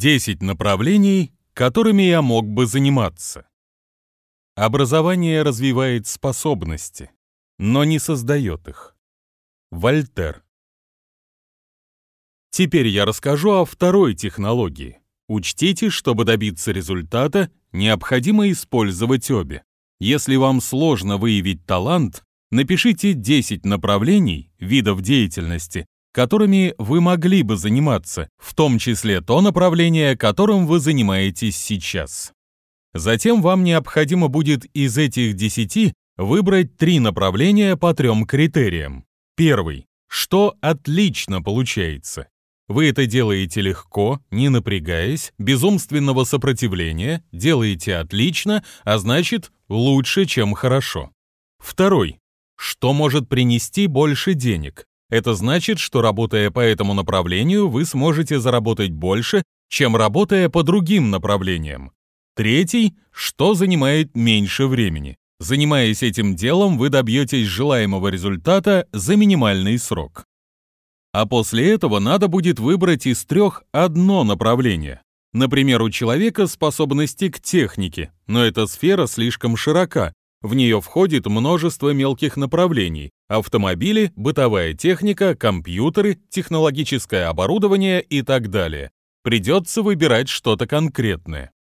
10 направлений, которыми я мог бы заниматься. Образование развивает способности, но не создает их. Вольтер. Теперь я расскажу о второй технологии. Учтите, чтобы добиться результата, необходимо использовать обе. Если вам сложно выявить талант, напишите 10 направлений, видов деятельности, которыми вы могли бы заниматься, в том числе то направление, которым вы занимаетесь сейчас. Затем вам необходимо будет из этих 10 выбрать три направления по трем критериям. Первый. Что отлично получается? Вы это делаете легко, не напрягаясь, без умственного сопротивления, делаете отлично, а значит, лучше, чем хорошо. Второй. Что может принести больше денег? Это значит, что работая по этому направлению, вы сможете заработать больше, чем работая по другим направлениям. Третий, что занимает меньше времени. Занимаясь этим делом, вы добьетесь желаемого результата за минимальный срок. А после этого надо будет выбрать из трех одно направление. Например, у человека способности к технике, но эта сфера слишком широка, в нее входит множество мелких направлений – автомобили, бытовая техника, компьютеры, технологическое оборудование и так далее. Придется выбирать что-то конкретное.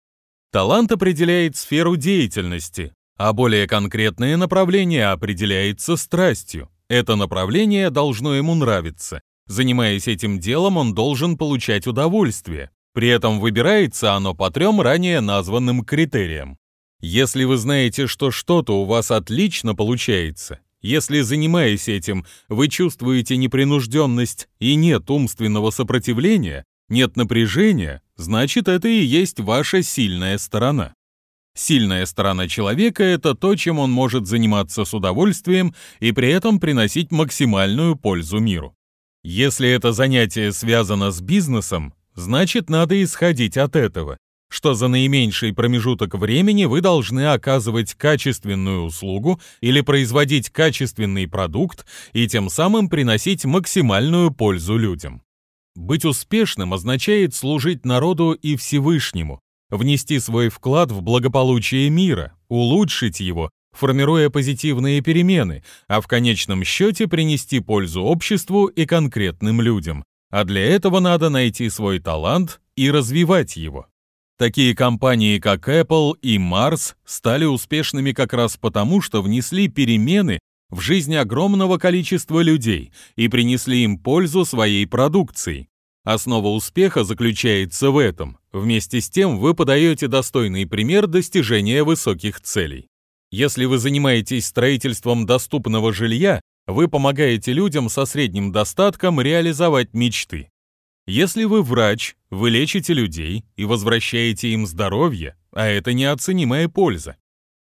Талант определяет сферу деятельности, а более конкретное направление определяется страстью. Это направление должно ему нравиться. Занимаясь этим делом, он должен получать удовольствие. При этом выбирается оно по трем ранее названным критериям. Если вы знаете, что что-то у вас отлично получается, если, занимаясь этим, вы чувствуете непринужденность и нет умственного сопротивления, нет напряжения, значит, это и есть ваша сильная сторона. Сильная сторона человека – это то, чем он может заниматься с удовольствием и при этом приносить максимальную пользу миру. Если это занятие связано с бизнесом, значит, надо исходить от этого что за наименьший промежуток времени вы должны оказывать качественную услугу или производить качественный продукт и тем самым приносить максимальную пользу людям. Быть успешным означает служить народу и Всевышнему, внести свой вклад в благополучие мира, улучшить его, формируя позитивные перемены, а в конечном счете принести пользу обществу и конкретным людям. А для этого надо найти свой талант и развивать его. Такие компании, как Apple и Mars, стали успешными как раз потому, что внесли перемены в жизнь огромного количества людей и принесли им пользу своей продукцией. Основа успеха заключается в этом. Вместе с тем вы подаете достойный пример достижения высоких целей. Если вы занимаетесь строительством доступного жилья, вы помогаете людям со средним достатком реализовать мечты. Если вы врач, вы лечите людей и возвращаете им здоровье, а это неоценимая польза.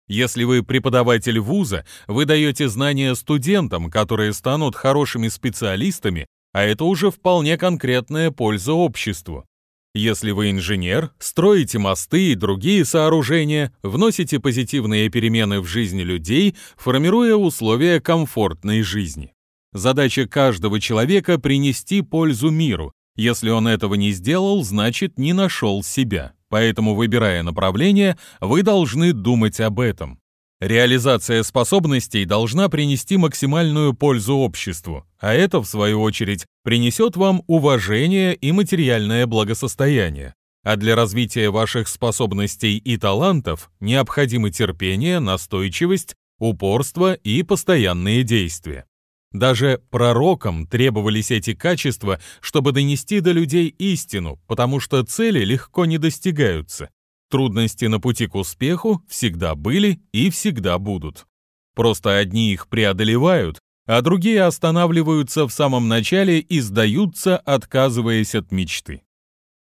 Если вы преподаватель вуза, вы даете знания студентам, которые станут хорошими специалистами, а это уже вполне конкретная польза обществу. Если вы инженер, строите мосты и другие сооружения, вносите позитивные перемены в жизнь людей, формируя условия комфортной жизни. Задача каждого человека – принести пользу миру, если он этого не сделал, значит, не нашел себя. Поэтому, выбирая направление, вы должны думать об этом. Реализация способностей должна принести максимальную пользу обществу, а это, в свою очередь, принесет вам уважение и материальное благосостояние. А для развития ваших способностей и талантов необходимы терпение, настойчивость, упорство и постоянные действия. Даже пророкам требовались эти качества, чтобы донести до людей истину, потому что цели легко не достигаются. Трудности на пути к успеху всегда были и всегда будут. Просто одни их преодолевают, а другие останавливаются в самом начале и сдаются, отказываясь от мечты.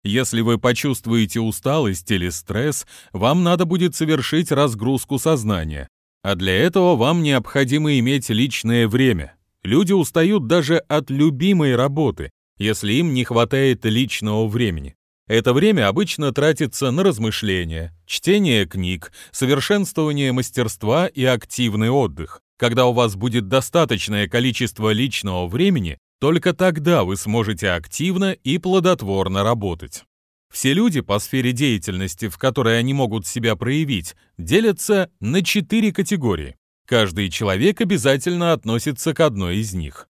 Если вы почувствуете усталость или стресс, вам надо будет совершить разгрузку сознания. А для этого вам необходимо иметь личное время, Люди устают даже от любимой работы, если им не хватает личного времени. Это время обычно тратится на размышления, чтение книг, совершенствование мастерства и активный отдых. Когда у вас будет достаточное количество личного времени, только тогда вы сможете активно и плодотворно работать. Все люди по сфере деятельности, в которой они могут себя проявить, делятся на четыре категории. Каждый человек обязательно относится к одной из них.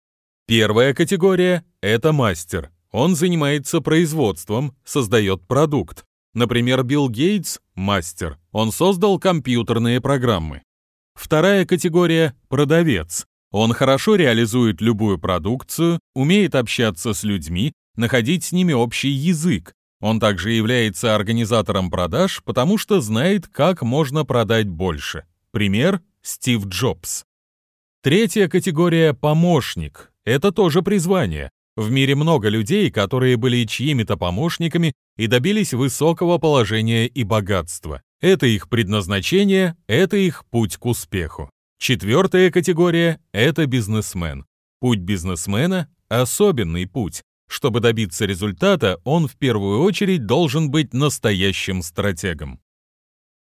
Первая категория – это мастер. Он занимается производством, создает продукт. Например, Билл Гейтс – мастер. Он создал компьютерные программы. Вторая категория – продавец. Он хорошо реализует любую продукцию, умеет общаться с людьми, находить с ними общий язык. Он также является организатором продаж, потому что знает, как можно продать больше. Пример – Стив Джобс. Третья категория – помощник. Это тоже призвание. В мире много людей, которые были чьими-то помощниками и добились высокого положения и богатства. Это их предназначение, это их путь к успеху. Четвертая категория – это бизнесмен. Путь бизнесмена – особенный путь. Чтобы добиться результата, он в первую очередь должен быть настоящим стратегом.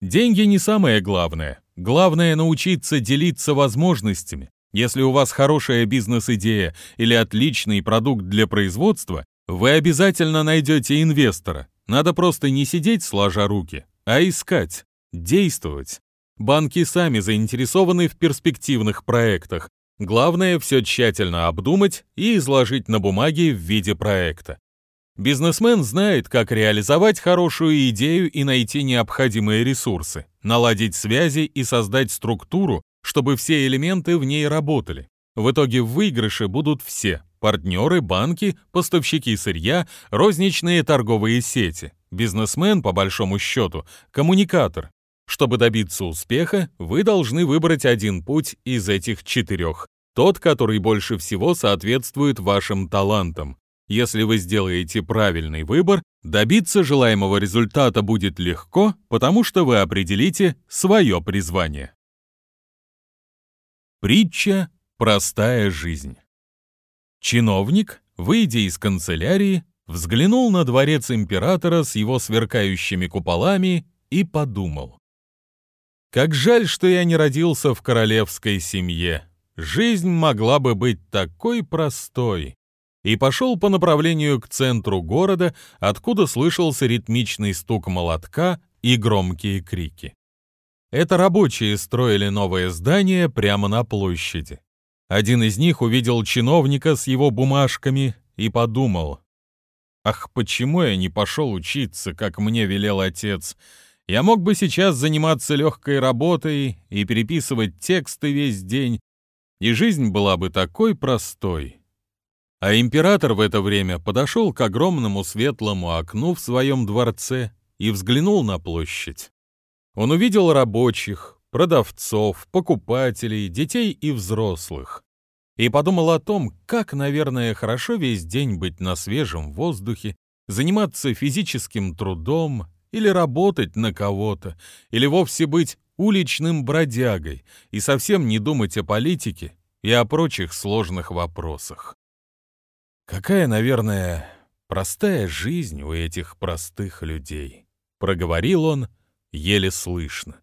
Деньги не самое главное. Главное – научиться делиться возможностями. Если у вас хорошая бизнес-идея или отличный продукт для производства, вы обязательно найдете инвестора. Надо просто не сидеть сложа руки, а искать, действовать. Банки сами заинтересованы в перспективных проектах. Главное все тщательно обдумать и изложить на бумаге в виде проекта. Бизнесмен знает, как реализовать хорошую идею и найти необходимые ресурсы, наладить связи и создать структуру, чтобы все элементы в ней работали. В итоге в выигрыше будут все – партнеры, банки, поставщики сырья, розничные торговые сети. Бизнесмен, по большому счету, коммуникатор. Чтобы добиться успеха, вы должны выбрать один путь из этих четырех. Тот, который больше всего соответствует вашим талантам. Если вы сделаете правильный выбор, добиться желаемого результата будет легко, потому что вы определите свое призвание. Притча «Простая жизнь». Чиновник, выйдя из канцелярии, взглянул на дворец императора с его сверкающими куполами и подумал. «Как жаль, что я не родился в королевской семье. Жизнь могла бы быть такой простой и пошел по направлению к центру города, откуда слышался ритмичный стук молотка и громкие крики. Это рабочие строили новое здание прямо на площади. Один из них увидел чиновника с его бумажками и подумал, «Ах, почему я не пошел учиться, как мне велел отец? Я мог бы сейчас заниматься легкой работой и переписывать тексты весь день, и жизнь была бы такой простой». А император в это время подошел к огромному светлому окну в своем дворце и взглянул на площадь. Он увидел рабочих, продавцов, покупателей, детей и взрослых. И подумал о том, как, наверное, хорошо весь день быть на свежем воздухе, заниматься физическим трудом или работать на кого-то, или вовсе быть уличным бродягой и совсем не думать о политике и о прочих сложных вопросах. Какая, наверное, простая жизнь у этих простых людей, проговорил он еле слышно.